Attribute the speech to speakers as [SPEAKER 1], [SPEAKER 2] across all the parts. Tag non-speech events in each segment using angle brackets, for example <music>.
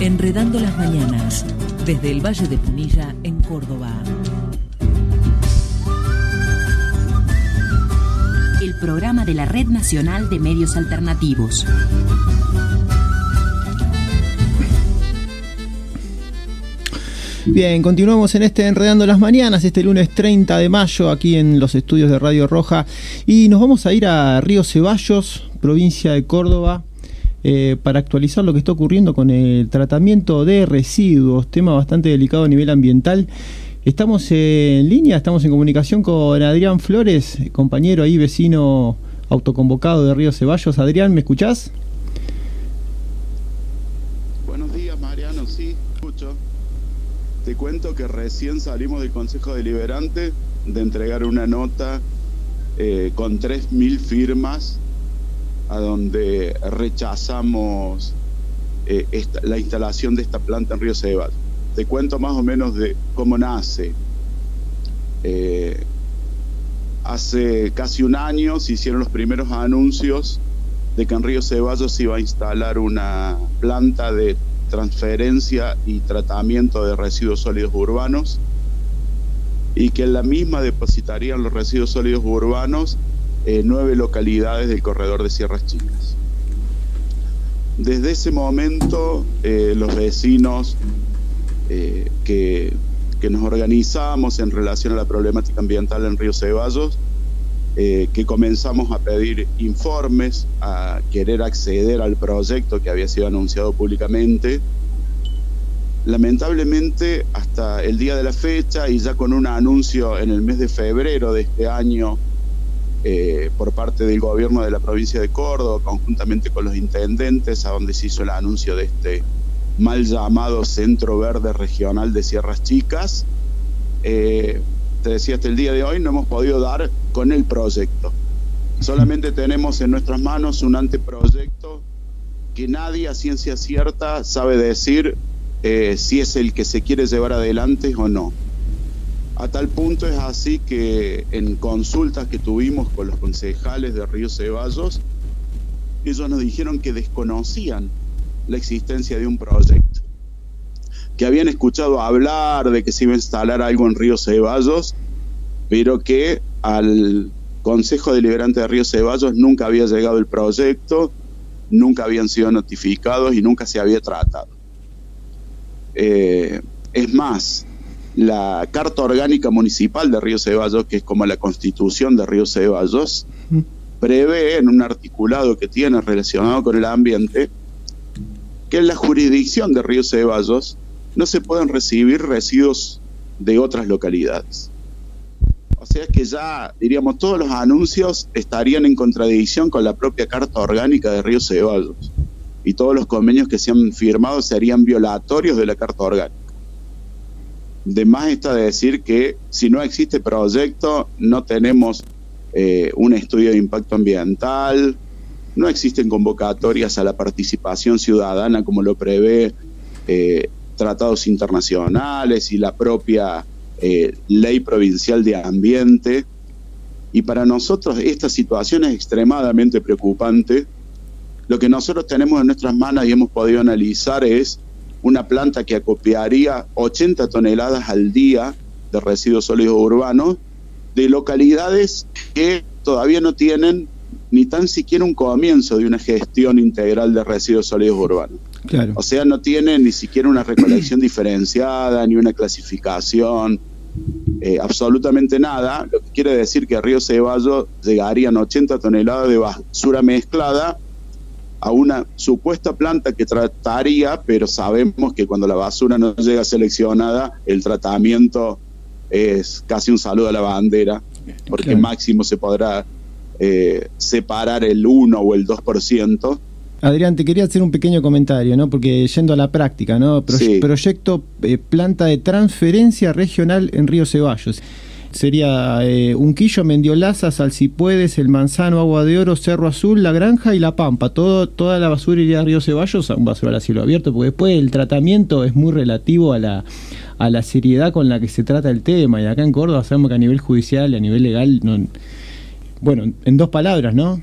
[SPEAKER 1] Enredando las mañanas, desde el Valle de Punilla, en Córdoba.
[SPEAKER 2] El programa de la Red Nacional de Medios Alternativos.
[SPEAKER 3] Bien, continuamos en este Enredando las Mañanas, este lunes 30 de mayo, aquí en los estudios de Radio Roja. Y nos vamos a ir a Río Ceballos, provincia de Córdoba, eh, para actualizar lo que está ocurriendo con el tratamiento de residuos, tema bastante delicado a nivel ambiental. Estamos en línea, estamos en comunicación con Adrián Flores, compañero ahí, vecino autoconvocado de Río Ceballos. Adrián, ¿me escuchás?
[SPEAKER 4] Buenos días, Mariano, sí, escucho. Te cuento que recién salimos del Consejo Deliberante de entregar una nota eh, con 3.000 firmas a donde rechazamos eh, la instalación de esta planta en Río Ceballos. Te cuento más o menos de cómo nace. Eh, hace casi un año se hicieron los primeros anuncios de que en Río Ceballos se iba a instalar una planta de transferencia y tratamiento de residuos sólidos urbanos y que en la misma depositarían los residuos sólidos urbanos en nueve localidades del corredor de Sierras Chicas. Desde ese momento eh, los vecinos eh, que, que, nos organizamos en relación a la problemática ambiental en Río Ceballos, eh, que comenzamos a pedir informes, a querer acceder al proyecto que había sido anunciado públicamente. Lamentablemente, hasta el día de la fecha y ya con un anuncio en el mes de febrero de este año eh, por parte del gobierno de la provincia de Córdoba, conjuntamente con los intendentes, a donde se hizo el anuncio de este mal llamado Centro Verde Regional de Sierras Chicas. Eh, te decía, hasta el día de hoy no hemos podido dar con el proyecto. Solamente tenemos en nuestras manos un anteproyecto que nadie a ciencia cierta sabe decir eh, si es el que se quiere llevar adelante o no. A tal punto es así que en consultas que tuvimos con los concejales de Río Ceballos, ellos nos dijeron que desconocían la existencia de un proyecto, que habían escuchado hablar de que se iba a instalar algo en Río Ceballos, pero que al Consejo Deliberante de Río Ceballos nunca había llegado el proyecto, nunca habían sido notificados y nunca se había tratado. Eh, es más, la Carta Orgánica Municipal de Río Ceballos, que es como la constitución de Río Ceballos, prevé en un articulado que tiene relacionado con el ambiente que en la jurisdicción de Río Ceballos no se pueden recibir residuos de otras localidades. O sea que ya, diríamos, todos los anuncios estarían en contradicción con la propia Carta Orgánica de Río Ceballos. Y todos los convenios que se han firmado serían violatorios de la Carta Orgánica. De más está decir que si no existe proyecto, no tenemos eh, un estudio de impacto ambiental, no existen convocatorias a la participación ciudadana como lo prevé eh, tratados internacionales y la propia eh, ley provincial de ambiente. Y para nosotros esta situación es extremadamente preocupante. Lo que nosotros tenemos en nuestras manos y hemos podido analizar es una planta que acopiaría 80 toneladas al día de residuos sólidos urbanos de localidades que todavía no tienen ni tan siquiera un comienzo de una gestión integral de residuos sólidos urbanos. Claro. O sea, no tienen ni siquiera una recolección <clears throat> diferenciada, ni una clasificación, eh, absolutamente nada, lo que quiere decir que a Río Ceballos llegarían 80 toneladas de basura mezclada a una supuesta planta que trataría, pero sabemos que cuando la basura no llega seleccionada, el tratamiento es casi un saludo a la bandera, porque máximo se podrá eh, separar el 1 o el 2%.
[SPEAKER 3] Adrián, te quería hacer un pequeño comentario, ¿no? Porque yendo a la práctica, ¿no? Proyecto eh, planta de transferencia regional en Río Ceballos. Sería eh, Unquillo, Mendiolaza, Salsipuedes, El Manzano, Agua de Oro, Cerro Azul, La Granja y La Pampa. Todo, toda la basura iría a Río Ceballos a un basural a cielo abierto, porque después el tratamiento es muy relativo a la, a la seriedad con la que se trata el tema. Y acá en Córdoba sabemos que a nivel judicial y a nivel legal, no, bueno, en dos palabras, ¿no?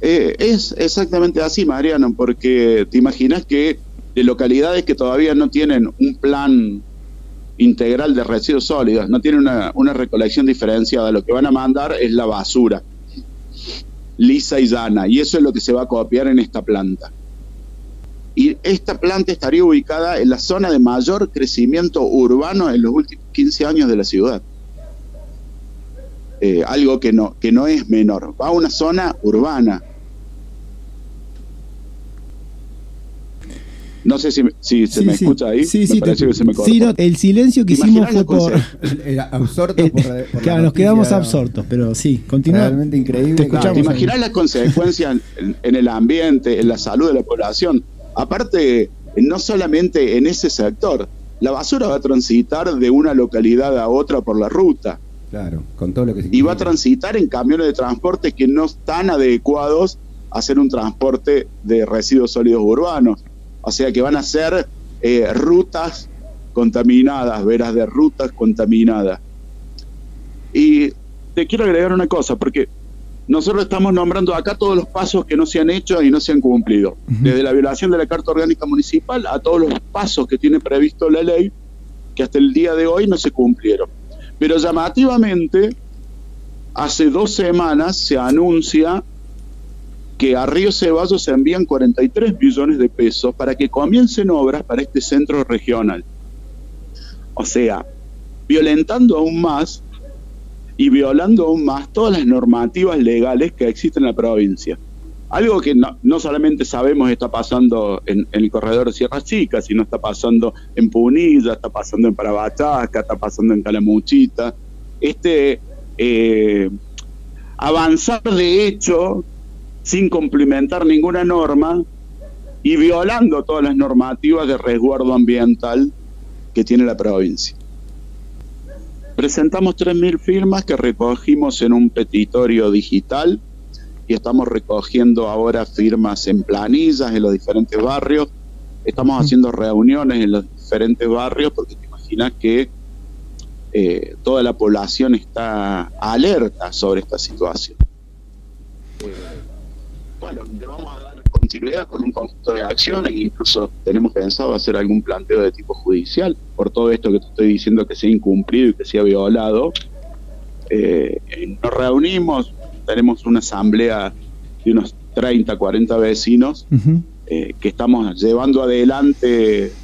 [SPEAKER 4] Eh, es exactamente así, Mariano, porque te imaginas que de localidades que todavía no tienen un plan integral de residuos sólidos, no tienen una, una recolección diferenciada, lo que van a mandar es la basura, lisa y llana, y eso es lo que se va a copiar en esta planta. Y esta planta estaría ubicada en la zona de mayor crecimiento urbano en los últimos 15 años de la ciudad. Eh, algo que no, que no es menor. Va a una zona urbana. No sé si, si se me escucha ahí.
[SPEAKER 3] Sí, sí, que se me sí el silencio que hicimos fue por. absorto por, claro, nos quedamos absortos, pero sí, continúa.
[SPEAKER 4] Realmente increíble. Te, escuchamos imaginas las consecuencias en, el ambiente, en la salud de la población? Aparte, no solamente en ese sector, la basura va a transitar de una localidad a otra por la ruta.
[SPEAKER 5] Claro, con todo lo que
[SPEAKER 4] Y va a transitar en camiones de transporte que no están adecuados a hacer un transporte de residuos sólidos urbanos. O sea que van a ser eh, rutas contaminadas, veras de rutas contaminadas. Y te quiero agregar una cosa, porque nosotros estamos nombrando acá todos los pasos que no se han hecho y no se han cumplido. Desde la violación de la Carta Orgánica Municipal a todos los pasos que tiene previsto la ley, que hasta el día de hoy no se cumplieron. Pero llamativamente, hace dos semanas se anuncia que a Río Ceballos se envían 43 millones de pesos para que comiencen obras para este centro regional. O sea, violentando aún más y violando aún más todas las normativas legales que existen en la provincia. Algo que no, solamente sabemos está pasando en, el corredor de Sierra Chica, sino está pasando en Punilla, está pasando en Parabachasca, está pasando en Calamuchita. Este eh, avanzar de hecho sin complementar ninguna norma y violando todas las normativas de resguardo ambiental que tiene la provincia. Presentamos 3.000 firmas que recogimos en un petitorio digital y estamos recogiendo ahora firmas en planillas en los diferentes barrios. Estamos haciendo reuniones en los diferentes barrios porque te imaginas que eh, toda la población está alerta sobre esta situación. Bueno, le vamos a dar continuidad con un conjunto de acciones e incluso tenemos pensado hacer algún planteo de tipo judicial por todo esto que te estoy diciendo que se ha incumplido y que se ha violado. Eh, nos reunimos, tenemos una asamblea de unos 30, 40 vecinos eh, que estamos llevando adelante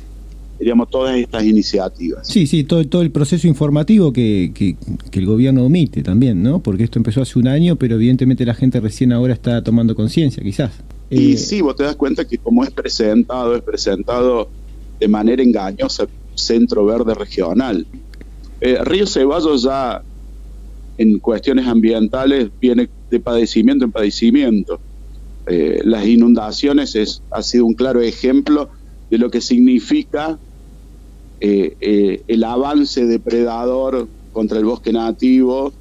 [SPEAKER 4] digamos, todas estas iniciativas.
[SPEAKER 3] Sí, sí, todo, todo el proceso informativo que, que, el gobierno omite también, ¿no? Porque esto empezó hace un año, pero evidentemente la gente recién ahora está tomando conciencia, quizás.
[SPEAKER 4] Y eh, sí, vos te das cuenta que como es presentado, es presentado de manera engañosa Centro Verde Regional. Eh, Río Ceballos ya en cuestiones ambientales viene de padecimiento en padecimiento. Eh, las inundaciones es, ha sido un claro ejemplo de lo que significa eh, eh, el avance depredador contra el bosque nativo.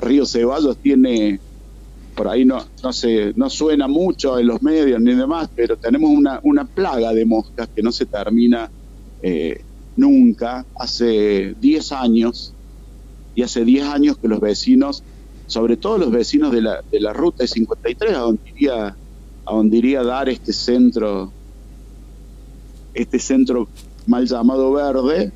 [SPEAKER 4] Río Ceballos tiene, por ahí no, no, se, no suena mucho en los medios ni demás, pero tenemos una, una plaga de moscas que no se termina nunca. Hace 10 años y hace 10 años que los vecinos, sobre todo los vecinos de la, de la ruta de 53, a donde iría, a donde iría dar este centro, este centro mal llamado verde,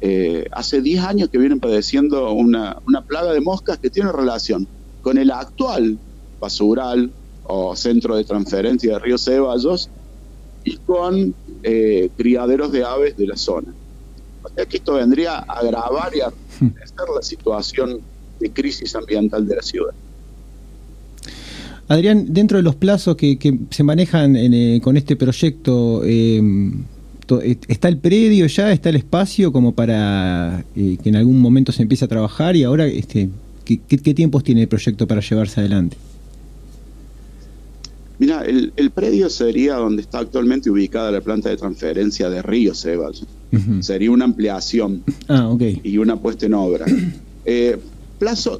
[SPEAKER 4] eh, hace 10 años que vienen padeciendo una, una plaga de moscas que tiene relación con el actual basural o centro de transferencia de Río Ceballos y con eh, criaderos de aves de la zona. O sea que esto vendría a agravar y a la situación de crisis ambiental de la ciudad.
[SPEAKER 3] Adrián, dentro de los plazos que, se manejan eh, con este proyecto, ¿está el predio ya, está el espacio como para eh, que en algún momento se empiece a trabajar y ahora este, ¿qué, qué tiempos tiene el proyecto para llevarse adelante?
[SPEAKER 4] Mira, el, predio sería donde está actualmente ubicada la planta de transferencia de Río Sebas. Sería una ampliación <laughs>
[SPEAKER 3] ah,
[SPEAKER 4] y una puesta en obra. <clears throat> Eh, plazo,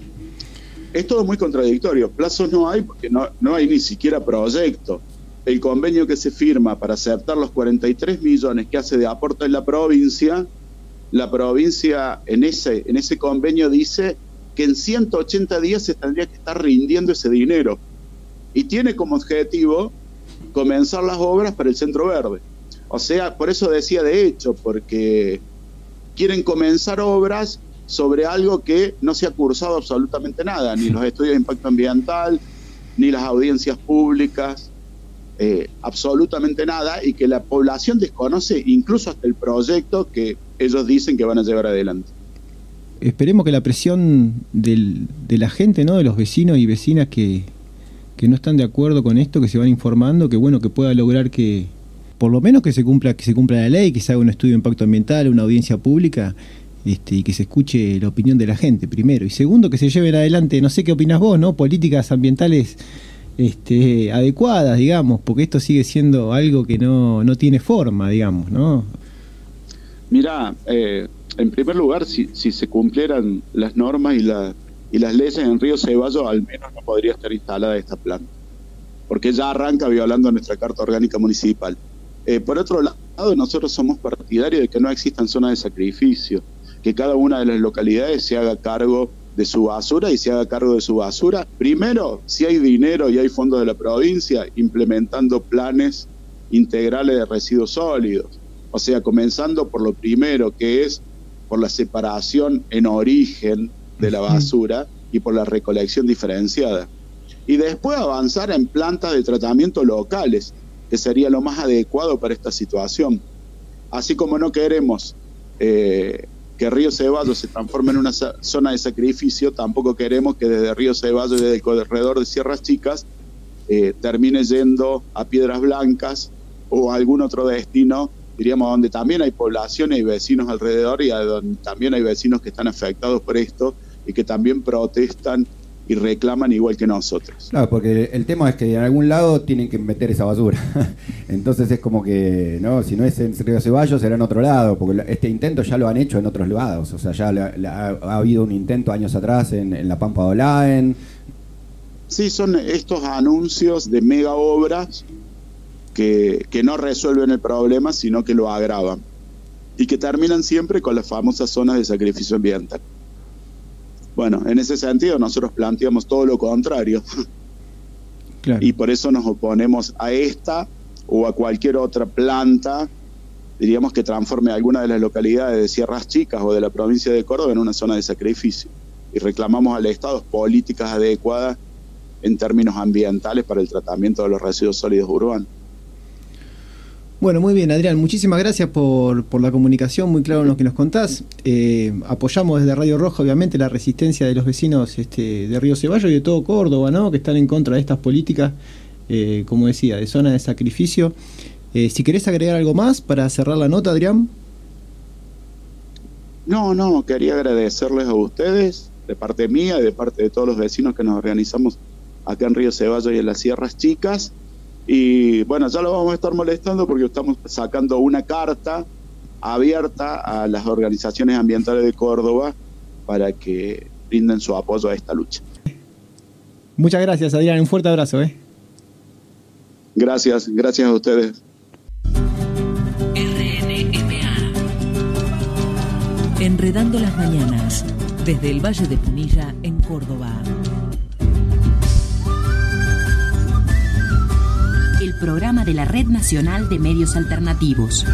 [SPEAKER 4] es todo muy contradictorio. Plazos no hay porque no, no hay ni siquiera proyecto. El convenio que se firma para aceptar los 43 millones que hace de aporte en la provincia, la provincia en ese, en ese convenio dice que en 180 días se tendría que estar rindiendo ese dinero y tiene como objetivo comenzar las obras para el Centro Verde. O sea, por eso decía de hecho, porque quieren comenzar obras sobre algo que no se ha cursado absolutamente nada, ni los estudios de impacto ambiental, ni las audiencias públicas, eh, absolutamente nada, y que la población desconoce incluso hasta el proyecto que ellos dicen que van a llevar adelante.
[SPEAKER 3] Esperemos que la presión del, de la gente, ¿no? de los vecinos y vecinas que, que no están de acuerdo con esto, que se van informando, que bueno, que pueda lograr que, por lo menos que se cumpla, que se cumpla la ley, que se haga un estudio de impacto ambiental, una audiencia pública, este, y que se escuche la opinión de la gente, primero. Y segundo, que se lleven adelante, no sé qué opinas vos, ¿no? Políticas ambientales este, adecuadas, digamos, porque esto sigue siendo algo que no, no tiene forma, digamos, ¿no?
[SPEAKER 4] Mira, eh, en primer lugar, si, si se cumplieran las normas y, la, y las leyes en Río Ceballos, al menos no podría estar instalada esta planta, porque ya arranca violando nuestra Carta Orgánica Municipal. Eh, por otro lado, nosotros somos partidarios de que no existan zonas de sacrificio, que cada una de las localidades se haga cargo de su basura y se haga cargo de su basura. Primero, si hay dinero y hay fondos de la provincia, implementando planes integrales de residuos sólidos. O sea, comenzando por lo primero, que es por la separación en origen de la basura y por la recolección diferenciada. Y después avanzar en plantas de tratamiento locales, que sería lo más adecuado para esta situación. Así como no queremos eh, que Río Ceballos se transforme en una zona de sacrificio, tampoco queremos que desde Río Ceballos, desde el corredor de Sierras Chicas, eh, termine yendo a Piedras Blancas o a algún otro destino, diríamos, donde también hay poblaciones y vecinos alrededor y donde también hay vecinos que están afectados por esto y que también protestan y reclaman igual que nosotros.
[SPEAKER 5] Claro, porque el tema es que en algún lado tienen que meter esa basura. <laughs> Entonces es como que, ¿no? Si no es en Río Ceballos, será en otro lado, porque este intento ya lo han hecho en otros lados. O sea, ya ha, habido un intento años atrás en, la Pampa de Olaen.
[SPEAKER 4] Sí, son estos anuncios de mega obras que, que no resuelven el problema, sino que lo agravan. Y que terminan siempre con las famosas zonas de sacrificio ambiental. Bueno, en ese sentido nosotros planteamos todo lo contrario. Y por eso nos oponemos a esta o a cualquier otra planta, diríamos que transforme alguna de las localidades de Sierras Chicas o de la provincia de Córdoba en una zona de sacrificio. Y reclamamos al Estado políticas adecuadas en términos ambientales para el tratamiento de los residuos sólidos urbanos.
[SPEAKER 3] Bueno, muy bien, Adrián, muchísimas gracias por, la comunicación, muy claro en lo que nos contás. Eh, apoyamos desde Radio Roja, obviamente, la resistencia de los vecinos este, de Río Ceballos y de todo Córdoba, ¿no? que están en contra de estas políticas, eh, como decía, de zona de sacrificio. Eh, si querés agregar algo más para cerrar la nota, Adrián.
[SPEAKER 4] No, no, quería agradecerles a ustedes, de parte mía y de parte de todos los vecinos que nos organizamos acá en Río Ceballos y en las Sierras Chicas y bueno, ya lo vamos a estar molestando porque estamos sacando una carta abierta a las organizaciones ambientales de Córdoba para que brinden su apoyo a esta lucha.
[SPEAKER 3] Muchas gracias, Adrián. Un fuerte abrazo. ¿eh?
[SPEAKER 4] Gracias, gracias a ustedes.
[SPEAKER 1] Enredando las mañanas, desde el Valle de Punilla, en Córdoba.
[SPEAKER 2] Programa de la Red Nacional de Medios Alternativos.